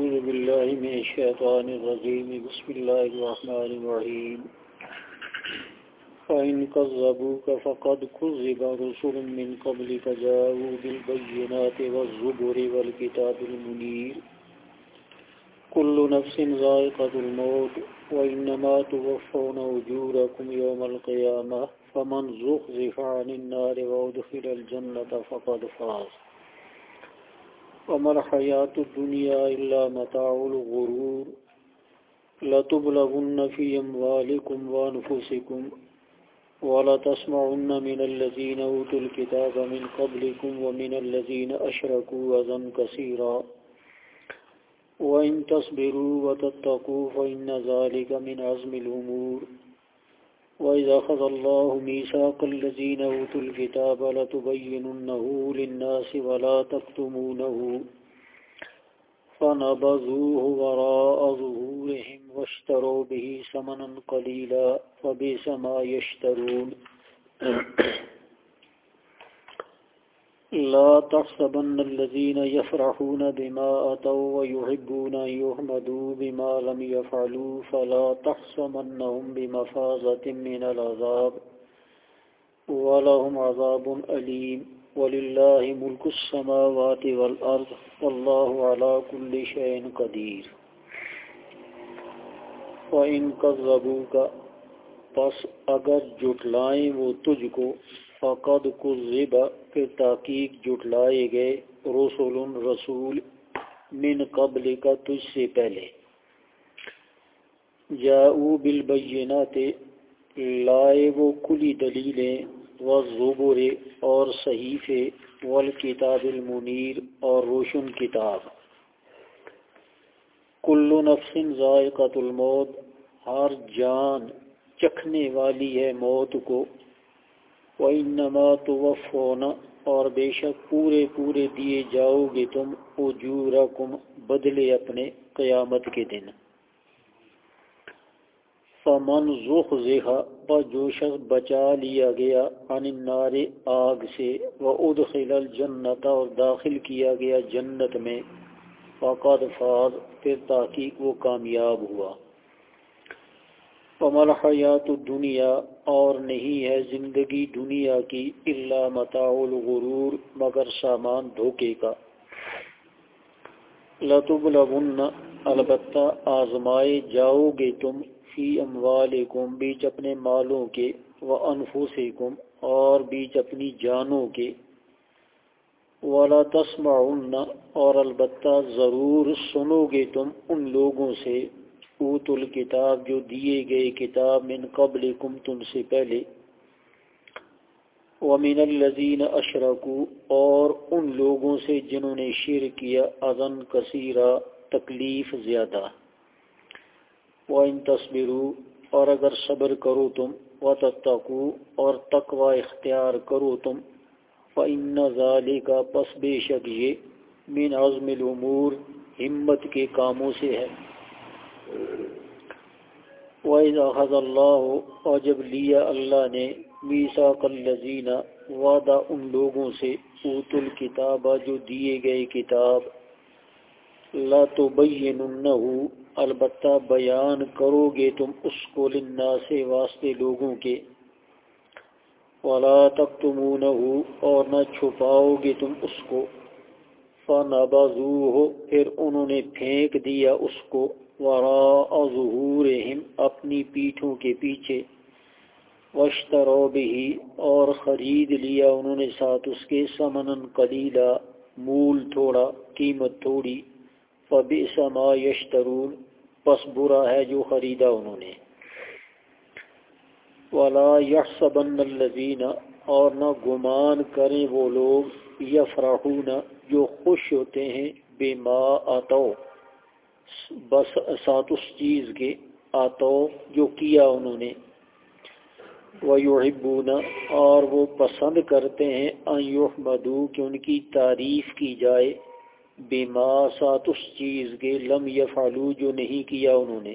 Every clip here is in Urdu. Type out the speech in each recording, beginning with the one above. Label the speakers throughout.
Speaker 1: أعوذ بالله من الشيطان الرجيم. بسم الله الرحمن الرحيم. فإن كذبوك فقد كذب رسل من قبلك جاءوا بالبينات والزبر والكتاب المنير. كل نفس ذائقة الموت، وإنما توفون أجوركم يوم القيامة، فمن زخزف عن النار وادخل الجنة فقد فاز. وما الحياة الدنيا إلا متاع الغرور لتبلغن في أموالكم وأنفسكم ولا تسمعن من الذين أوتوا الكتاب من قبلكم ومن الذين أشركوا وذن كثيرا وإن تصبروا وتتقوا فإن ذلك من عزم الأمور وإذا خذ الله ميثاق الذين أوتوا الكتاب لتبيننه للناس ولا تكتمونه فنبذوه وراء ظهورهم واشتروا به ثمنا قليلا فبئس ما يشترون لا تحسبن الذين يفرحون بما أتوا ويحبون أن يحمدوا بما لم يفعلوا فلا تحسبنهم بمفازة من العذاب ولهم عذاب أليم ولله ملك السماوات والأرض والله على كل شيء قدير وَإِن كَذَّبُوكَ پس اگر جھٹلائیں وہ تجھ کو فقد کذب کہ تحقیق جٹلائے گئے۔ رسول رسول من قبل کا تجھ سے پہلے۔ جاؤ بالبینات، لائے وہ کلی دلیلیں و زبر اور صحیفے، والکتاب المنیر اور روشن کتاب۔ کل نفس ذائقۃ الموت، ہر جان چکھنے والی ہے موت کو۔ وَإِنَّمَا تُوَفُّونَ اور بے شک پورے پورے دیے جاؤ گے تم اجورکم بدلے اپنے قیامت کے دن۔ فمن زخزح پر جو شخص بچا لیا گیا عن النار آگ سے وادخل الجنت اور داخل کیا گیا جنت میں، فقد فاز، پھر تحقیق وہ کامیاب ہوا۔ ومل حیات دنیا اور نہیں ہے زندگی دنیا کی اللہ متاع الغرور مگر سامان دھوکے کا۔ لتبلغن البتہ آزمائے جاؤ گے تم فی اموالکم، بیچ اپنے مالوں کے و انفسکم اور بیچ اپنی جانوں کے۔ ولا تسمعن اور البتہ ضرور سنو گے تم ان لوگوں سے اوت الکتاب جو دیے گئے کتاب من قبل کم تم سے پہلے۔ ومن الزین اشرکو اور ان لوگوں سے جنہوں نے شیر کیا ازن کثیرہ، تکلیف زیادہ۔ و ان تصبرو اور اگر صبر کرو تم و تتقو اور تقوی اختیار کرو تم فن ظالی کا پس بے شک یہ من عزم العمور ہمت کے کاموں سے ہے۔ وَإِذَا خَذَ اللَّهُ اور جب لیا اللہ نے میساق الذین وعدہ ان لوگوں سے اوت الکتاب جو دیے گئے کتاب، لا تبیننہ البتہ بیان کرو گے تم اس کو للناس واسطے لوگوں کے۔ ولا تکتمونہ اور نہ چھپاؤ گے تم اس کو۔ فنبذوہ پھر انہوں نے پھینک دیا اس کو۔ وراء ظہورہم، اپنی پیٹھوں کے پیچھے۔ وشترو بھی اور خرید لیا انہوں نے ساتھ اس کے۔ سمن قلیلا، مول تھوڑا، قیمت تھوڑی۔ فبئس ما یشترون، پس برا ہے جو خریدا انہوں نے۔ ولا یحسبن الذین، اور نہ گمان کریں وہ لوگ، یفرحون، جو خوش ہوتے ہیں بے ما آتو۔ بس ساتھ اس چیز کے آتو جو کیا انہوں نے۔ وَيُحِبُّونَ، اور وہ پسند کرتے ہیں ان یحمدو کہ ان کی تعریف کی جائے۔ بما ساتھ اس چیز کے لم یفعلو جو نہیں کیا انہوں نے۔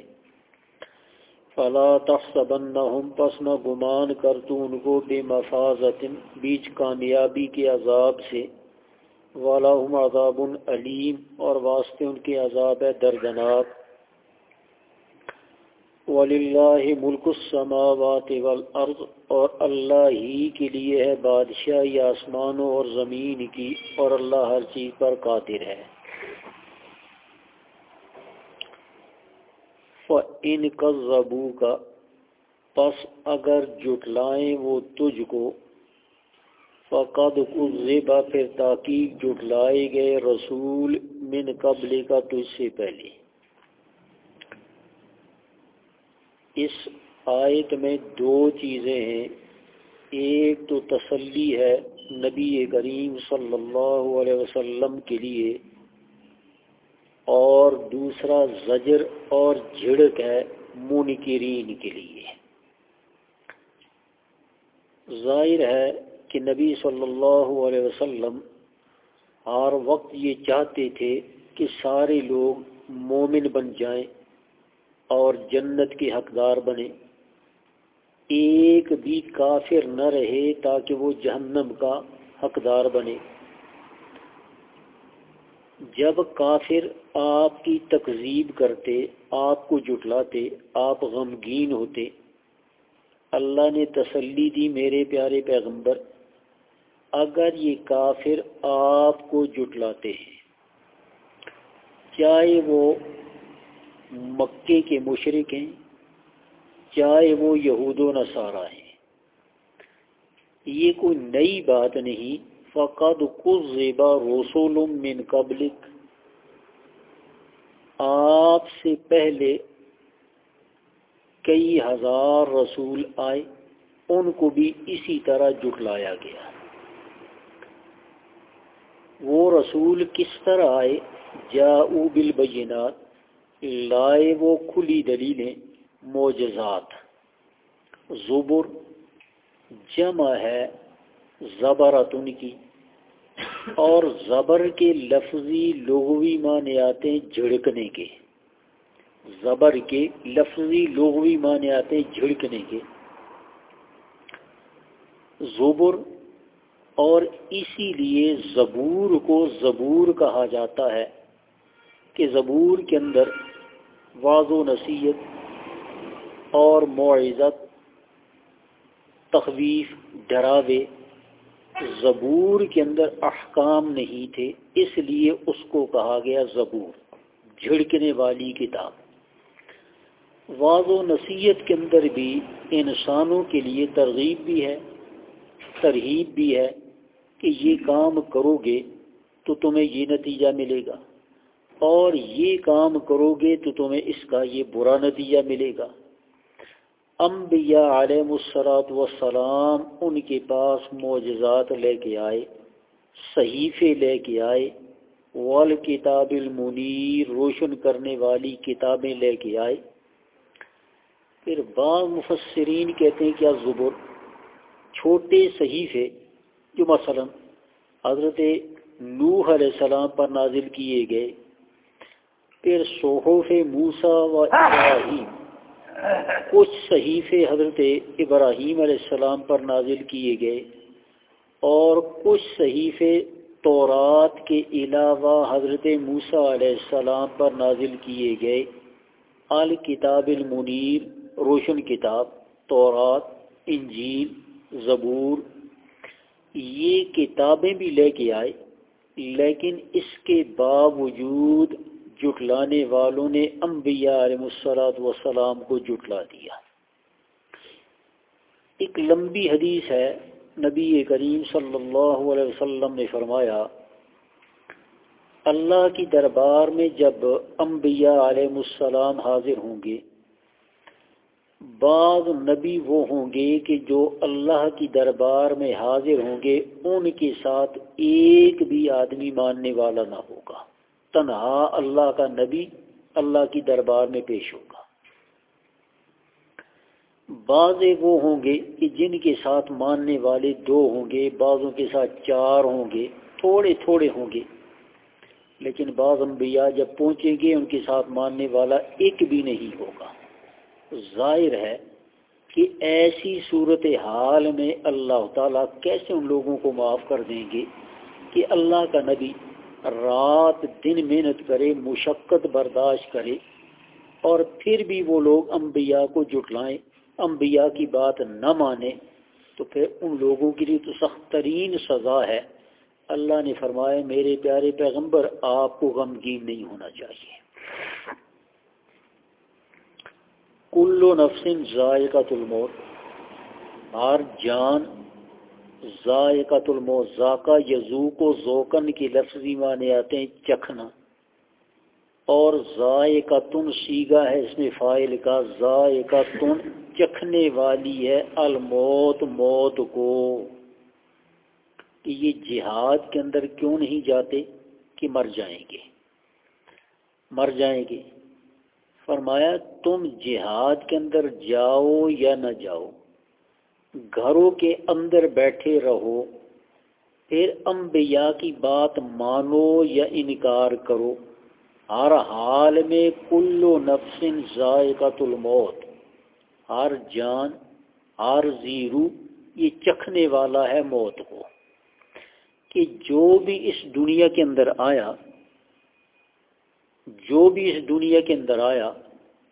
Speaker 1: فلا تحسبنہم پس نہ گمان کر تو ان کو بے مفاظت بیچ کامیابی کے عذاب سے۔ والا عذاب علیم اور واسطے ان کے عذاب ہے دردناک۔ وللہ ملک السماوات والارض اور اللہ ہی کے لیے ہے بادشاہی آسمانوں اور زمین کی اور اللہ ہر چیز پر قادر ہے۔ فَإِن كَذَّبُوكَ، پس اگر جٹلائیں وہ تجھ کو فقد کذبا پھر تاکیب جٹلائے گئے رسول من قبل کا تجھ سے پہلے۔ اس آیت میں دو چیزیں ہیں۔ ایک تو تسلی ہے نبی کریم صلی اللہ علیہ وسلم کے لیے، اور دوسرا زجر اور جھڑک ہے منکرین کے لیے۔ ظاہر ہے کہ نبی صلی اللہ علیہ وسلم ہر وقت یہ چاہتے تھے کہ سارے لوگ مومن بن جائیں اور جنت کے حقدار بنے ایک بھی کافر نہ رہے تاکہ وہ جہنم کا حقدار بنے۔ جب کافر آپ کی تقزیب کرتے، آپ کو جٹلاتے آپ غمگین ہوتے، اللہ نے تسلی دی میرے پیارے پیغمبر اگر یہ کافر آپ کو جٹلاتے ہیں، چاہے وہ مکے کے مشرق ہیں، چاہے وہ یہود و نصارہ ہیں، یہ کوئی نئی بات نہیں۔ فقد کچھ زیبا رسول من قبلک آپ سے پہلے کئی ہزار رسول آئے، ان کو بھی اسی طرح جٹلایا گیا۔ وہ رسول کس طرح آئے؟ جا بالبینات۔ لائے وہ کھلی دلیلیں، معجزات۔ زبر جمع ہے زبرتن کی۔ اور زبر کے لفظی لغوی معنی آتے ہیں جھڑکنے کے۔ زبر کے لفظی لغوی معنی آتے ہیں جھڑکنے کے۔ زبر اور اسی لیے زبور کو زبور کہا جاتا ہے کہ زبور کے اندر واض و نصیحت اور معزت تخویف، ڈراوے زبور کے اندر احکام نہیں تھے، اس لیے اس کو کہا گیا زبور، جھڑکنے والی کتاب۔ واض و نصیحت کے اندر بھی انسانوں کے لیے ترغیب بھی ہے ترغیب بھی ہے۔ کہ یہ کام کرو گے تو تمہیں یہ نتیجہ ملے گا اور یہ کام کرو گے تو تمہیں اس کا یہ برا نتیجہ ملے گا۔ انبیاء علیہ السلاۃ وسلام ان کے پاس معجزات لے کے آئے، صحیفے لے کے آئے وال کتاب المنیر، روشن کرنے والی کتابیں لے کے آئے۔ پھر بعض مفسرین کہتے ہیں کیا زبر، چھوٹے صحیفے جو مثلا حضرت نوح علیہ السلام پر نازل کیے گئے، پھر صحف موسا و ابراہیم، کچھ صحیفے حضرت ابراہیم علیہ السلام پر نازل کیے گئے اور کچھ صحیفے تورات کے علاوہ حضرت موسا علیہ السلام پر نازل کیے گئے۔ الکتاب المنیر، روشن کتاب، تورات، انجیل، زبور یہ کتابیں بھی لے کے آئے، لیکن اس کے باوجود جٹلانے والوں نے انبیاء علیہ السلاۃ وسلام کو جٹلا دیا۔ ایک لمبی حدیث ہے، نبی کریم صلی اللہ علیہ وسلم نے فرمایا، اللہ کی دربار میں جب انبیاء علیہ السلام حاضر ہوں گے بعض نبی وہ ہوں گے کہ جو اللہ کی دربار میں حاضر ہوں گے، ان کے ساتھ ایک بھی آدمی ماننے والا نہ ہوگا۔ تنہا اللہ کا نبی اللہ کی دربار میں پیش ہوگا۔ بعض وہ ہوں گے کہ جن کے ساتھ ماننے والے دو ہوں گے، بعضوں کے ساتھ چار ہوں گے، تھوڑے تھوڑے ہوں گے۔ لیکن بعض انبیاء جب پہنچیں گے، ان کے ساتھ ماننے والا ایک بھی نہیں ہوگا۔ ظاہر ہے کہ ایسی صورت حال میں اللہ تعالیٰ کیسے ان لوگوں کو معاف کر دیں گے کہ اللہ کا نبی رات دن محنت کرے، مشقت برداشت کرے اور پھر بھی وہ لوگ انبیاء کو جٹلائیں انبیاء کی بات نہ مانے، تو پھر ان لوگوں کے لیے تو سخت ترین سزا ہے۔ اللہ نے فرمایا، میرے پیارے پیغمبر، آپ کو غمگین نہیں ہونا چاہیے۔ کل و نفسن ذائقہ الموت، ہر جان ذائقہ الموت ذاکہ یزوک و ذوکن کی لفظی معنی آتے ہیں چکھنا۔ اور ذائقہ تن سیگا ہے، اس میں فائل کا ذائقہ تن چکھنے والی ہے، الموت، موت کو۔ کہ یہ جہاد کے اندر کیوں نہیں جاتے؟ کہ مر جائیں گے۔ مر جائیں گے۔ فرمایا، تم جہاد کے اندر جاؤ یا نہ جاؤ، گھروں کے اندر بیٹھے رہو، پھر انبیاء کی بات مانو یا انکار کرو۔ ہر حال میں کلو نفس ذائقہ الموت، ہر جان، ہر زیرو، یہ چکھنے والا ہے موت کو۔ کہ جو بھی اس دنیا کے اندر آیا جو بھی اس دنیا کے اندر آیا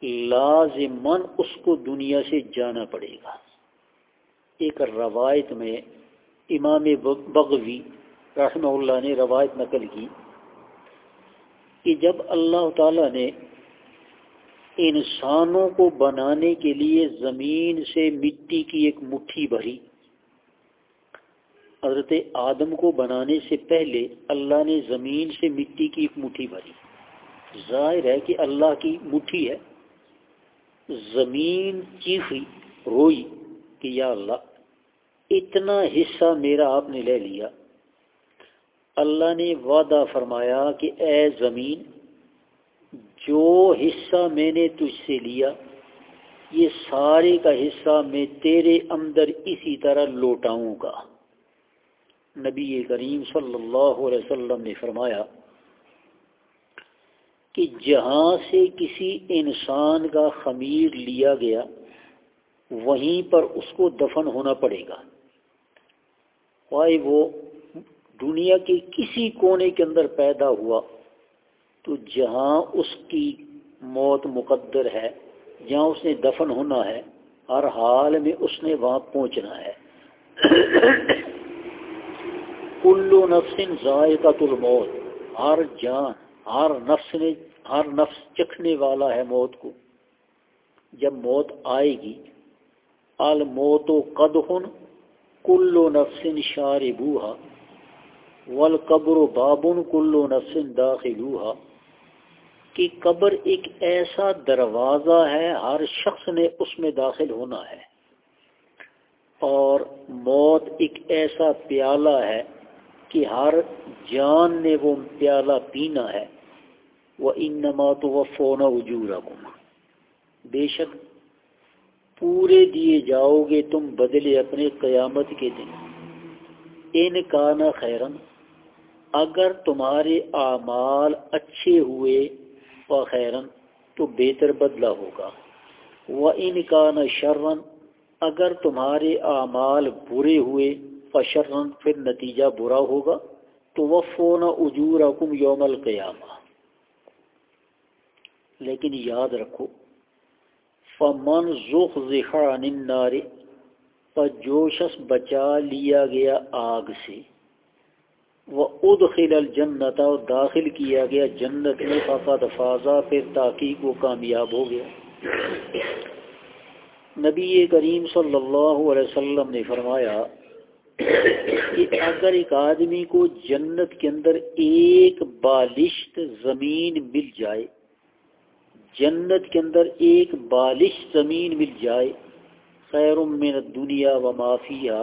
Speaker 1: لازمن اس کو دنیا سے جانا پڑے گا۔ ایک روایت میں امام بغوی رحمہ اللہ نے روایت نقل کی کہ جب اللہ تعالیٰ نے انسانوں کو بنانے کے لیے زمین سے مٹی کی ایک مٹھی بھری، حضرت آدم کو بنانے سے پہلے اللہ نے زمین سے مٹی کی ایک مٹھی بھری۔ ظاہر ہے کہ اللہ کی مٹھی ہے، زمین چیخی، روئی کہ یا اللہ، اتنا حصہ میرا آپ نے لے لیا۔ اللہ نے وعدہ فرمایا کہ اے زمین، جو حصہ میں نے تجھ سے لیا، یہ سارے کا حصہ میں تیرے اندر اسی طرح لوٹاؤں گا۔ نبی کریم صلی اللہ علیہ وسلم نے فرمایا کہ جہاں سے کسی انسان کا خمیر لیا گیا، وہیں پر اس کو دفن ہونا پڑے گا۔ وہ دنیا کے کسی کونے کے اندر پیدا ہوا تو جہاں اس کی موت مقدر ہے، جہاں اس نے دفن ہونا ہے، ہر حال میں اس نے وہاں پہنچنا ہے۔ کلو نفس ذائقہ الموت، ہر جان ہر نفس نے ہر نفس چکھنے والا ہے موت کو۔ جب موت آئے گی، الموت و قدخن کلو نفس شاربوہا، والقبر بابن کلو نفس داخلوہا۔ کہ قبر ایک ایسا دروازہ ہے، ہر شخص نے اس میں داخل ہونا ہے۔ اور موت ایک ایسا پیالہ ہے کہ ہر جان نے وہ پیالہ پینا ہے۔ وہ ان نمات و فونا اجورا بے شک پورے دیے جاؤ گے تم بدلے اپنے قیامت کے دن۔ ان کا نہ خیرن، اگر تمہارے اعمال اچھے ہوئے و خیرن تو بہتر بدلہ ہوگا۔ وہ ان کا نہ شرن، اگر تمہارے اعمال برے ہوئے فشرن، پھر نتیجہ برا ہوگا۔ تو وہ فون اجور حکم یوم القیامہ۔ لیکن یاد رکھو، فمن ذخ ذخان نارے پر جو شخص بچا لیا گیا آگ سے، وہ ادخل الجنت اور داخل کیا گیا جنت میں فقط فاضا پھر تاکیق وہ کامیاب ہو گیا۔ نبی کریم صلی اللہ علیہ وسلم نے فرمایا کہ اگر ایک آدمی کو جنت کے اندر ایک بالشت زمین مل جائے، جنت کے اندر ایک بالش زمین مل جائے، خیر من دنیا و معافیہ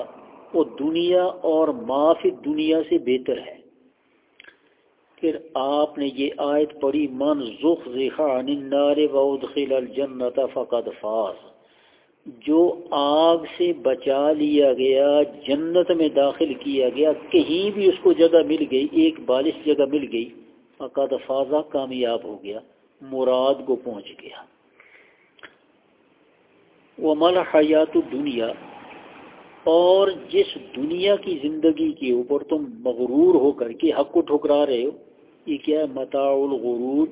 Speaker 1: وہ دنیا اور معافی دنیا سے بہتر ہے۔ پھر آپ نے یہ آیت پڑھی، من ذخ ذخان النار وادخل الجنت فقد فاز۔ جو آگ سے بچا لیا گیا، جنت میں داخل کیا گیا، کہیں بھی اس کو جگہ مل گئی، ایک بالش جگہ مل گئی فقد فاضا کامیاب ہو گیا، مراد کو پہنچ گیا۔ وہ مل حیات دنیا اور جس دنیا کی زندگی کے اوپر تم مغرور ہو کر کے حق کو ٹھکرا رہے ہو، یہ کیا ہے؟ متاع الغرور،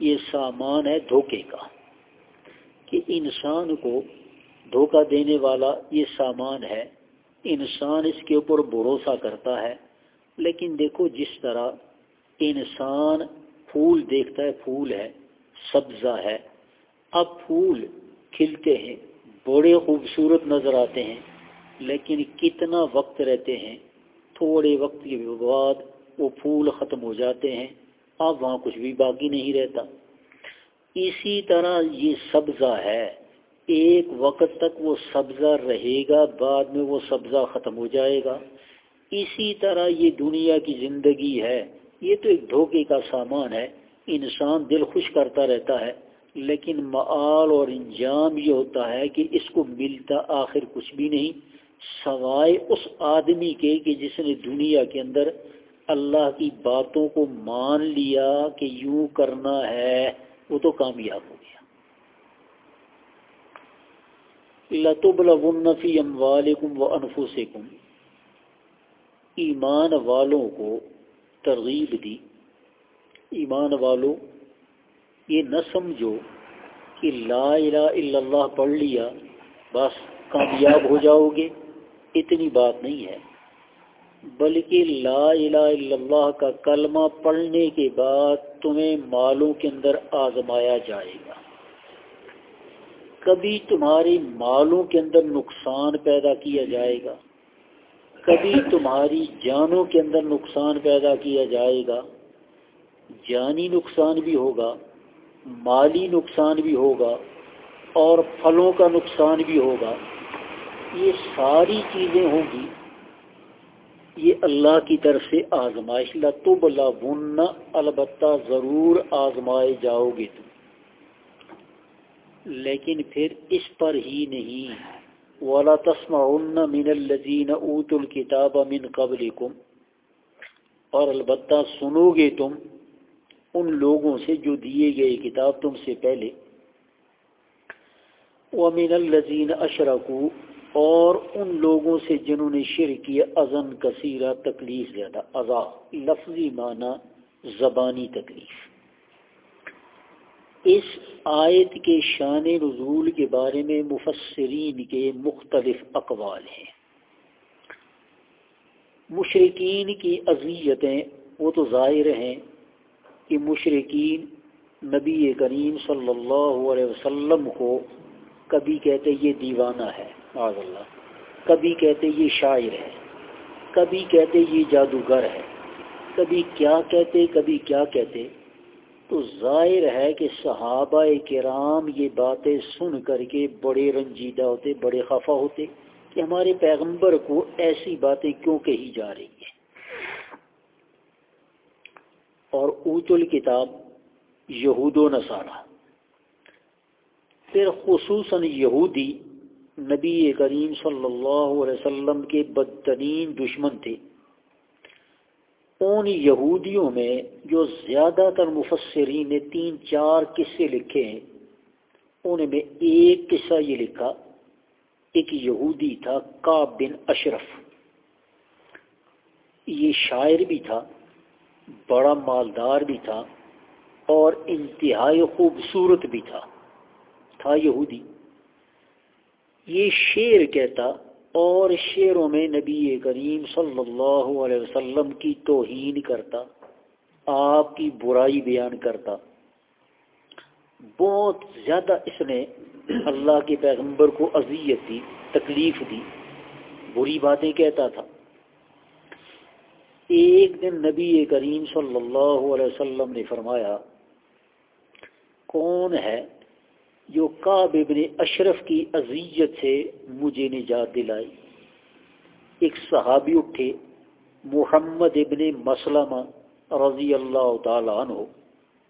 Speaker 1: یہ سامان ہے دھوکے کا، کہ انسان کو دھوکہ دینے والا یہ سامان ہے۔ انسان اس کے اوپر بھروسہ کرتا ہے، لیکن دیکھو جس طرح انسان پھول دیکھتا ہے، پھول ہے، سبزہ ہے۔ اب پھول کھلتے ہیں، بڑے خوبصورت نظر آتے ہیں، لیکن کتنا وقت رہتے ہیں۔ تھوڑے وقت کے بعد وہ پھول ختم ہو جاتے ہیں، اب وہاں کچھ بھی باقی نہیں رہتا۔ اسی طرح یہ سبزہ ہے۔ ایک وقت تک وہ سبزہ رہے گا، بعد میں وہ سبزہ ختم ہو جائے گا۔ اسی طرح یہ دنیا کی زندگی ہے۔ یہ تو ایک دھوکے کا سامان ہے۔ انسان دل خوش کرتا رہتا ہے۔ لیکن معال اور انجام یہ ہوتا ہے کہ اس کو ملتا آخر کچھ بھی نہیں۔ سوائے اس آدمی کے کہ جس نے دنیا کے اندر اللہ کی باتوں کو مان لیا کہ یوں کرنا ہے، وہ تو کامیاب ہو گیا۔ لطب الفی ام و انفسکم۔ ایمان والوں کو ترغیب دی۔ ایمان والوں یہ نہ سمجھو کہ لا الہ الا اللہ پڑھ لیا، بس کامیاب ہو جاؤ گے۔ اتنی بات نہیں ہے۔ بلکہ لا الہ الا اللہ کا کلمہ پڑھنے کے بعد تمہیں مالوں کے اندر آزمایا جائے گا۔ کبھی تمہاری مالوں کے اندر نقصان پیدا کیا جائے گا؟ کبھی تمہاری جانوں کے اندر نقصان پیدا کیا جائے گا؟ جانی نقصان بھی ہوگا، مالی نقصان بھی ہوگا اور پھلوں کا نقصان بھی ہوگا۔ یہ ساری چیزیں ہوں گی۔ یہ اللہ کی طرف سے آزمائش۔ لطب بن البتہ ضرور آزمائے جاؤ گے تم۔ لیکن پھر اس پر ہی نہیں۔ والا تسما من الزین اوت الکتاب من قبل اور البتہ سنو گے تم ان لوگوں سے جو دیے گئے کتاب تم سے پہلے۔ ومن الزین اشرکو اور ان لوگوں سے جنہوں نے شر کیا ازن کثیرہ، تکلیف زیادہ ازا لفظی معنی، زبانی تکلیف۔ اس آیت کے شان نزول کے بارے میں مفسرین کے مختلف اقوال ہیں۔ مشرقین کی اذیتیں، وہ تو ظاہر ہیں کہ مشرقین نبی کریم صلی اللہ علیہ وسلم کو کبھی کہتے یہ دیوانہ ہے معاذ اللہ کبھی کہتے یہ شاعر ہے، کبھی کہتے یہ جادوگر ہے، کبھی کیا کہتے، کبھی کیا کہتے۔ تو ظاہر ہے کہ صحابہ کرام یہ باتیں سن کر کے بڑے رنجیدہ ہوتے، بڑے خفا ہوتے کہ ہمارے پیغمبر کو ایسی باتیں کیوں کہی جا رہی ہیں۔ اور اوت الکتاب یہود و نصارہ، پھر خصوصاً یہودی نبی کریم صلی اللہ علیہ وسلم کے بدترین دشمن تھے۔ ان یہودیوں میں جو زیادہ تر مفسرین نے تین چار قصے لکھے ہیں، ان میں ایک قصہ یہ لکھا، ایک یہودی تھا کا بن اشرف۔ یہ شاعر بھی تھا، بڑا مالدار بھی تھا اور انتہائی خوبصورت بھی تھا تھا یہودی۔ یہ شعر کہتا اور شعروں میں نبی کریم صلی اللہ علیہ وسلم کی توہین کرتا، آپ کی برائی بیان کرتا۔ بہت زیادہ اس نے اللہ کے پیغمبر کو اذیت دی، تکلیف دی، بری باتیں کہتا تھا۔ ایک دن نبی کریم صلی اللہ علیہ وسلم نے فرمایا، کون ہے؟ جو کعب ابن اشرف کی اذیت سے مجھے نجات دلائی۔ ایک صحابی اٹھے، محمد ابن مسلمہ رضی اللہ تعالیٰ عنہ،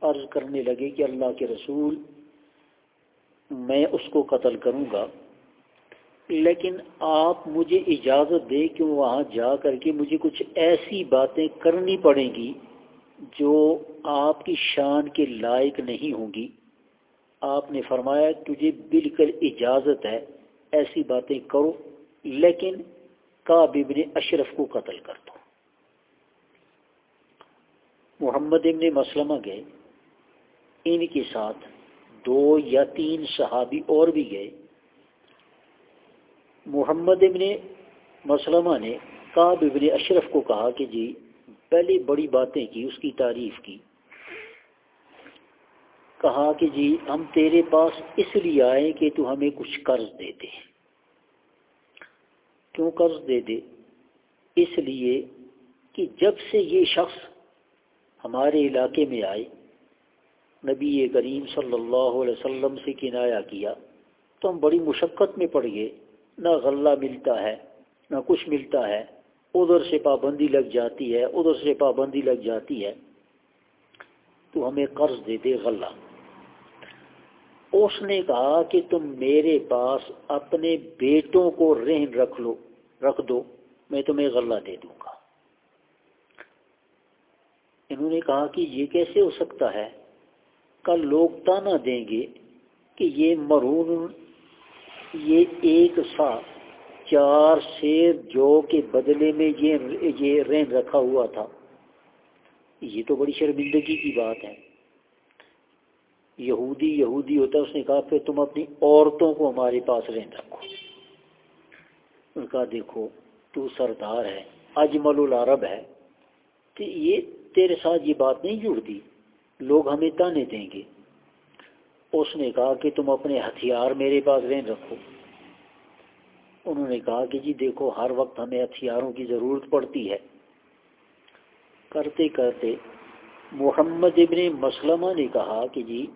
Speaker 1: عرض کرنے لگے کہ اللہ کے رسول، میں اس کو قتل کروں گا، لیکن آپ مجھے اجازت دے کہ وہاں جا کر کے مجھے کچھ ایسی باتیں کرنی پڑیں گی جو آپ کی شان کے لائق نہیں ہوں گی۔ آپ نے فرمایا تجھے بالکل اجازت ہے ایسی باتیں کرو، لیکن کاب ابن اشرف کو قتل کر دو۔ محمد ابن مسلمہ گئے۔ ان کے ساتھ دو یا تین صحابی اور بھی گئے۔ محمد ابن مسلمہ نے کاب ابن اشرف کو کہا کہ جی پہلی بڑی باتیں کی، اس کی تعریف کی۔ کہا کہ جی ہم تیرے پاس اس لیے آئے کہ تو ہمیں کچھ قرض دے دے۔ کیوں قرض دے دے؟ اس لیے کہ جب سے یہ شخص ہمارے علاقے میں آئے، نبی کریم صلی اللہ علیہ وسلم سے کنایا کیا، تو ہم بڑی مشقت میں پڑ گئے۔ نہ غلہ ملتا ہے، نہ کچھ ملتا ہے۔ ادھر سے پابندی لگ جاتی ہے، ادھر سے پابندی لگ جاتی ہے۔ تو ہمیں قرض دے دے غلہ۔ اس نے کہا کہ تم میرے پاس اپنے بیٹوں کو رہن رکھ لو، رکھ دو، میں تمہیں غلہ دے دوں گا۔ انہوں نے کہا کہ یہ کیسے ہو سکتا ہے؟ کل لوگ تانا دیں گے کہ یہ مرون، یہ ایک سا چار شیر جو کے بدلے میں یہ یہ رین رکھا ہوا تھا۔ یہ تو بڑی شرمندگی کی بات ہے۔ یہودی یہودی ہوتا ہے، اس نے کہا، پھر تم اپنی عورتوں کو ہمارے پاس رین رکھو۔ ان کا دیکھو، تو سردار ہے، اجمل العرب ہے۔ تو یہ تیرے ساتھ یہ بات نہیں جڑتی۔ لوگ ہمیں تانے دیں گے۔ اس نے کہا کہ تم اپنے ہتھیار میرے پاس رین رکھو۔ انہوں نے کہا کہ جی دیکھو، ہر وقت ہمیں ہتھیاروں کی ضرورت پڑتی ہے۔ کرتے کرتے محمد ابن مسلمہ نے کہا کہ جی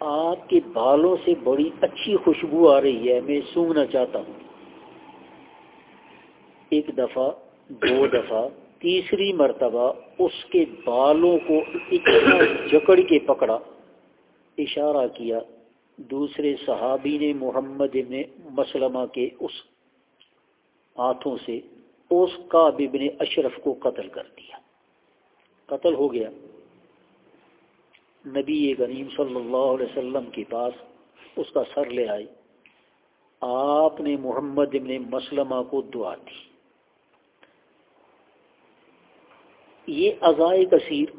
Speaker 1: آپ کے بالوں سے بڑی اچھی خوشبو آ رہی ہے، میں سونگنا چاہتا ہوں۔ ایک دفعہ، دو دفعہ، تیسری مرتبہ اس کے بالوں کو اتنا جکڑ کے پکڑا، اشارہ کیا۔ دوسرے صحابی نے محمد ابن مسلمہ کے اس ہاتھوں سے، اس کا ابن اشرف کو قتل کر دیا۔ قتل ہو گیا۔ نبی کریم صلی اللہ علیہ وسلم کے پاس اس کا سر لے آئی۔ آپ نے محمد ابن مسلمہ کو دعا دی۔ یہ عزائے کثیر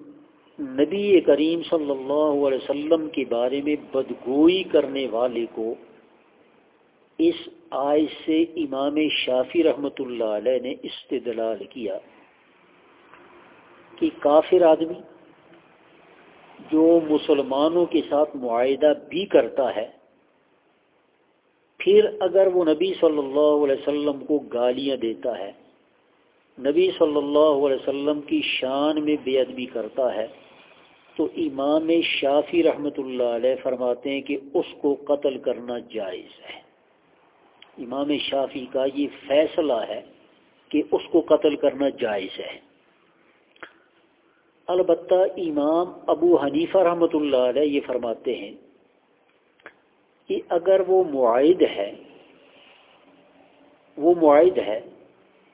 Speaker 1: نبی کریم صلی اللہ علیہ وسلم کے بارے میں بدگوئی کرنے والے کو اس آئے سے امام شافی رحمۃ اللہ علیہ نے استدلال کیا کہ کافر آدمی جو مسلمانوں کے ساتھ معاہدہ بھی کرتا ہے، پھر اگر وہ نبی صلی اللہ علیہ وسلم کو گالیاں دیتا ہے، نبی صلی اللہ علیہ وسلم کی شان میں بے ادبی کرتا ہے، تو امام شافی رحمۃ اللہ علیہ فرماتے ہیں کہ اس کو قتل کرنا جائز ہے۔ امام شافی کا یہ فیصلہ ہے کہ اس کو قتل کرنا جائز ہے۔ البتہ امام ابو حنیفہ رحمۃ اللہ علیہ یہ فرماتے ہیں کہ اگر وہ معاہد ہے، وہ معاہد ہے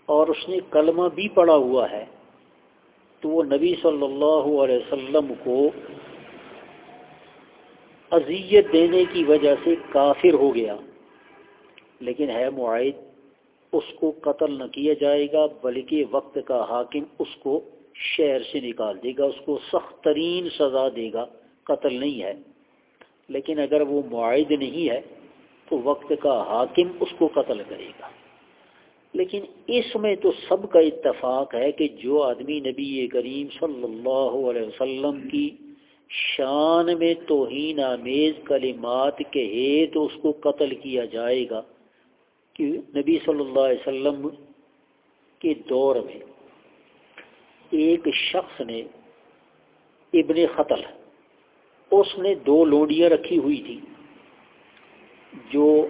Speaker 1: اور اس نے کلمہ بھی پڑا ہوا ہے، تو وہ نبی صلی اللہ علیہ وسلم کو اذیت دینے کی وجہ سے کافر ہو گیا۔ لیکن ہے معاہد، اس کو قتل نہ کیا جائے گا، بلکہ وقت کا حاکم اس کو شہر سے نکال دے گا، اس کو سخت ترین سزا دے گا، قتل نہیں ہے۔ لیکن اگر وہ معاہد نہیں ہے، تو وقت کا حاکم اس کو قتل کرے گا۔ لیکن اس میں تو سب کا اتفاق ہے کہ جو آدمی نبی کریم صلی اللہ علیہ وسلم کی شان میں توہین آمیز کلمات کہے تو اس کو قتل کیا جائے گا کہ نبی صلی اللہ علیہ وسلم کے دور میں۔ ایک شخص نے ابن قتل اس نے دو لوڈیاں رکھی ہوئی تھی جو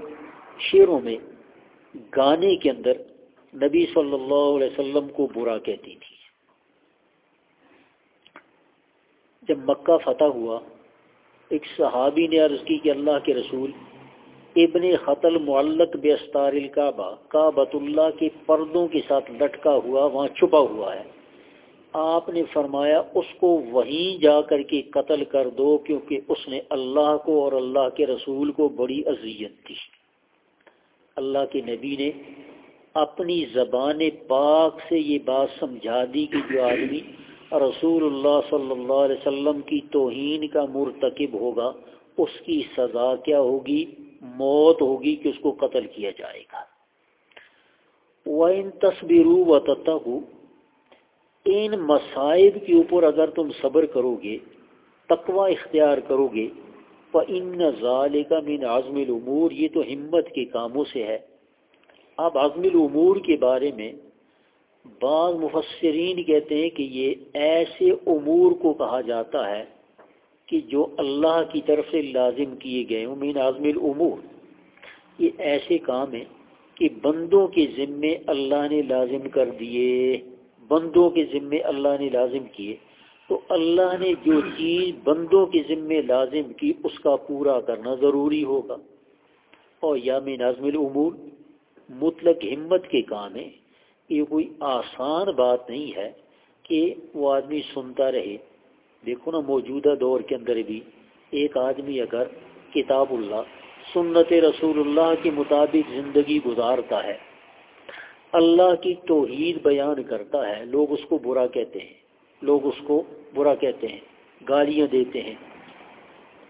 Speaker 1: شیروں میں گانے کے اندر نبی صلی اللہ علیہ وسلم کو برا کہتی تھی۔ جب مکہ فتح ہوا، ایک صحابی نے عرض کی کہ اللہ کے رسول، ابن قتل معلق بے استار الکعبہ، کعبۃ اللہ کے پردوں کے ساتھ لٹکا ہوا، وہاں چھپا ہوا ہے۔ آپ نے فرمایا اس کو وہیں جا کر کے قتل کر دو کیونکہ اس نے اللہ کو اور اللہ کے رسول کو بڑی اذیت دی۔ اللہ کے نبی نے اپنی زبان پاک سے یہ بات سمجھا دی کہ جو آدمی رسول اللہ صلی اللہ علیہ وسلم کی توہین کا مرتکب ہوگا، اس کی سزا کیا ہوگی؟ موت ہوگی کہ اس کو قتل کیا جائے گا۔ وہ ان تصویروں و ان مصائب کے اوپر اگر تم صبر کرو گے تقوی اختیار کرو گے تو ان ظال کا مین عزم العمور یہ تو ہمت کے کاموں سے ہے۔ اب عزم العمور کے بارے میں بعض مفسرین کہتے ہیں کہ یہ ایسے امور کو کہا جاتا ہے کہ جو اللہ کی طرف سے لازم کیے گئے ہوں مین عزم العمور یہ ایسے کام ہیں کہ بندوں کے ذمے اللہ نے لازم کر دیے۔ بندوں کے ذمے اللہ نے لازم کیے تو اللہ نے جو چیز بندوں کے ذمے لازم کی اس کا پورا کرنا ضروری ہوگا۔ اور یا میں نازم العمور مطلق ہمت کے کام ہے، یہ کوئی آسان بات نہیں ہے کہ وہ آدمی سنتا رہے۔ دیکھو نا، موجودہ دور کے اندر بھی ایک آدمی اگر کتاب اللہ، سنت رسول اللہ کے مطابق زندگی گزارتا ہے اللہ کی توحید بیان کرتا ہے، لوگ اس کو برا کہتے ہیں۔ لوگ اس کو برا کہتے ہیں، گالیاں دیتے ہیں۔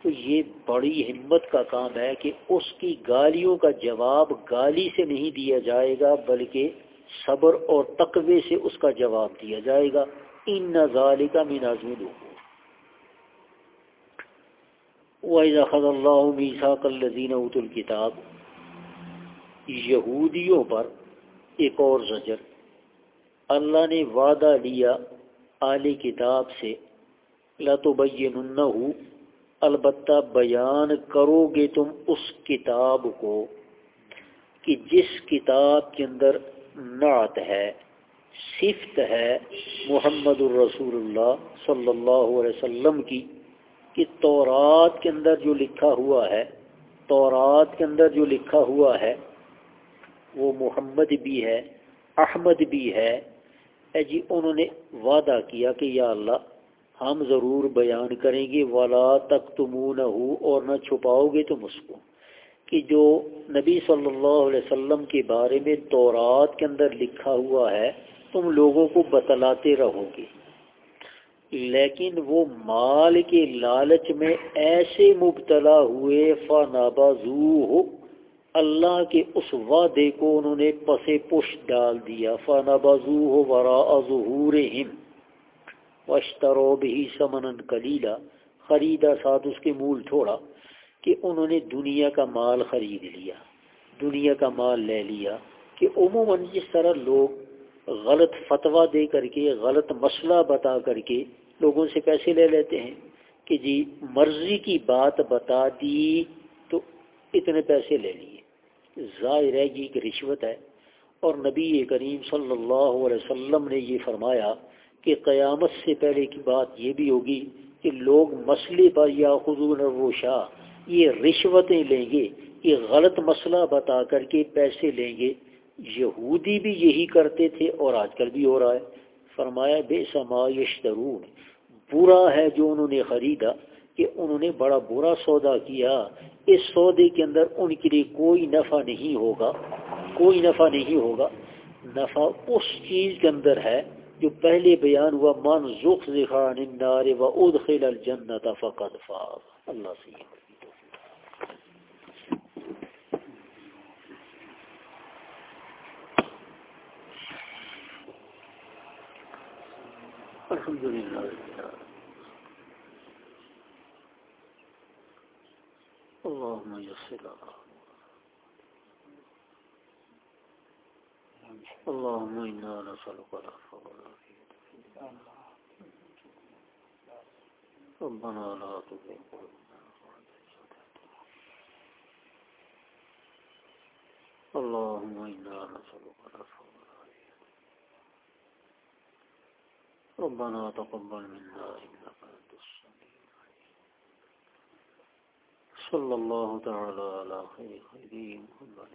Speaker 1: تو یہ بڑی ہمت کا کام ہے کہ اس کی گالیوں کا جواب گالی سے نہیں دیا جائے گا، بلکہ صبر اور تقوی سے اس کا جواب دیا جائے گا۔ ان نظال کا میناز خض اللہ میسا کلزین ات الکتاب یہودیوں پر ایک اور زجر۔ اللہ نے وعدہ لیا اعلی کتاب سے لتبیننہ البتہ بیان کرو گے تم اس کتاب کو کہ جس کتاب کے اندر نعت ہے، صفت ہے محمد الرسول اللہ صلی اللہ علیہ وسلم کی، کہ تورات کے اندر جو لکھا ہوا ہے، تورات کے اندر جو لکھا ہوا ہے وہ محمد بھی ہے، احمد بھی ہے۔ اے جی انہوں نے وعدہ کیا کہ یا اللہ، ہم ضرور بیان کریں گے والا تک تم نہ ہو اور نہ چھپاؤ گے تم اس کو۔ کہ جو نبی صلی اللہ علیہ وسلم کے بارے میں تورات کے اندر لکھا ہوا ہے، تم لوگوں کو بتلاتے رہو گے۔ لیکن وہ مال کے لالچ میں ایسے مبتلا ہوئے فنابازو ہو اللہ کے اس وعدے کو انہوں نے پس پش ڈال دیا فانا بازو ہو ورا ظہور وشترو بھی سمن کلیلا خریدا ساتھ اس کے مول چھوڑا کہ انہوں نے دنیا کا مال خرید لیا، دنیا کا مال لے لیا کہ عموماً جس طرح لوگ غلط فتویٰ دے کر کے، غلط مسئلہ بتا کر کے لوگوں سے پیسے لے لیتے ہیں کہ جی مرضی کی بات بتا دی تو اتنے پیسے لے لیے۔ ظاہر ہے یہ ایک رشوت ہے۔ اور نبی کریم صلی اللہ علیہ وسلم نے یہ فرمایا کہ قیامت سے پہلے کی بات یہ بھی ہوگی کہ لوگ مسئلے پر یا خزون الروشا یہ رشوتیں لیں گے، یہ غلط مسئلہ بتا کر کے پیسے لیں گے۔ یہودی بھی یہی کرتے تھے اور آج کل بھی ہو رہا ہے۔ فرمایا بے سما یشترون، برا ہے جو انہوں نے خریدا۔ کہ انہوں نے بڑا برا سودا کیا، اس سودے کے اندر ان کے لیے کوئی نفع نہیں ہوگا، کوئی نفع نہیں ہوگا۔ نفع اس چیز کے اندر ہے جو پہلے بیان ہوا، من زخ زخان النار و ادخل الجنت فقد فاز. اللہ سے الحمد الحمدللہ اللهم يسر اللهم إنا نسألك العفو والعافية. ربنا لا تزغ اللهم إنا نسألك العفو والعافية. ربنا تقبل منا إنك أنت صلى الله تعالى على خير خيرين محمد.